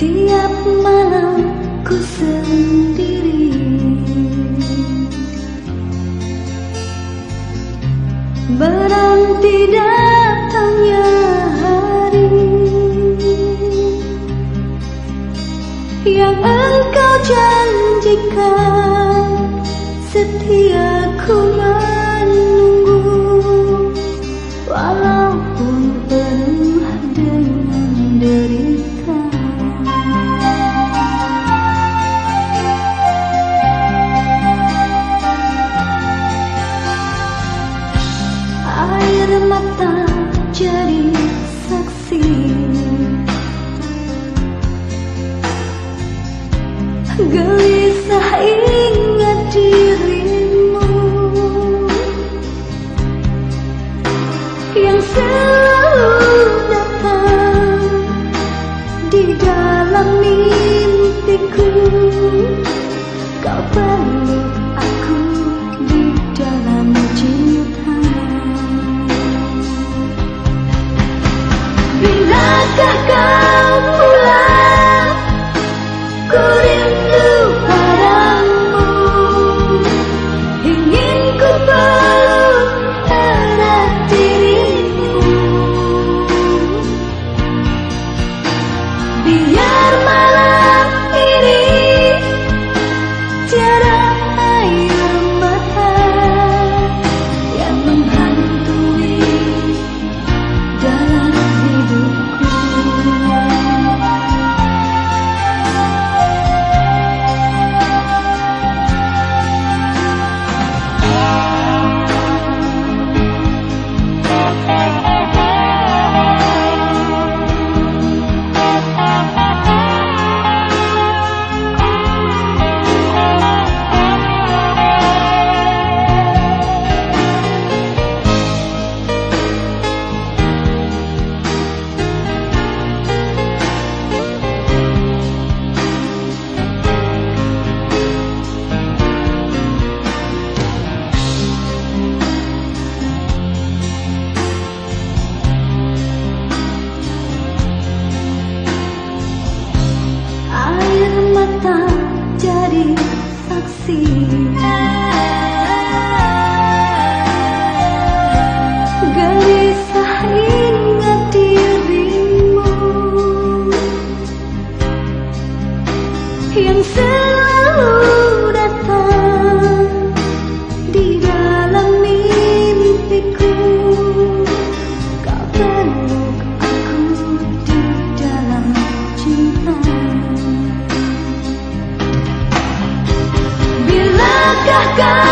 Tiap malam ku sendiri. Berhenti datangnya hari Yang engkau janjikan. Setia ku Gelisah ingat dirimu Yang selalu datang Di dalam mimpiku. Kau peluk kita jadi saksi. Gelisah ingat dirimu Yang selalu datang. God.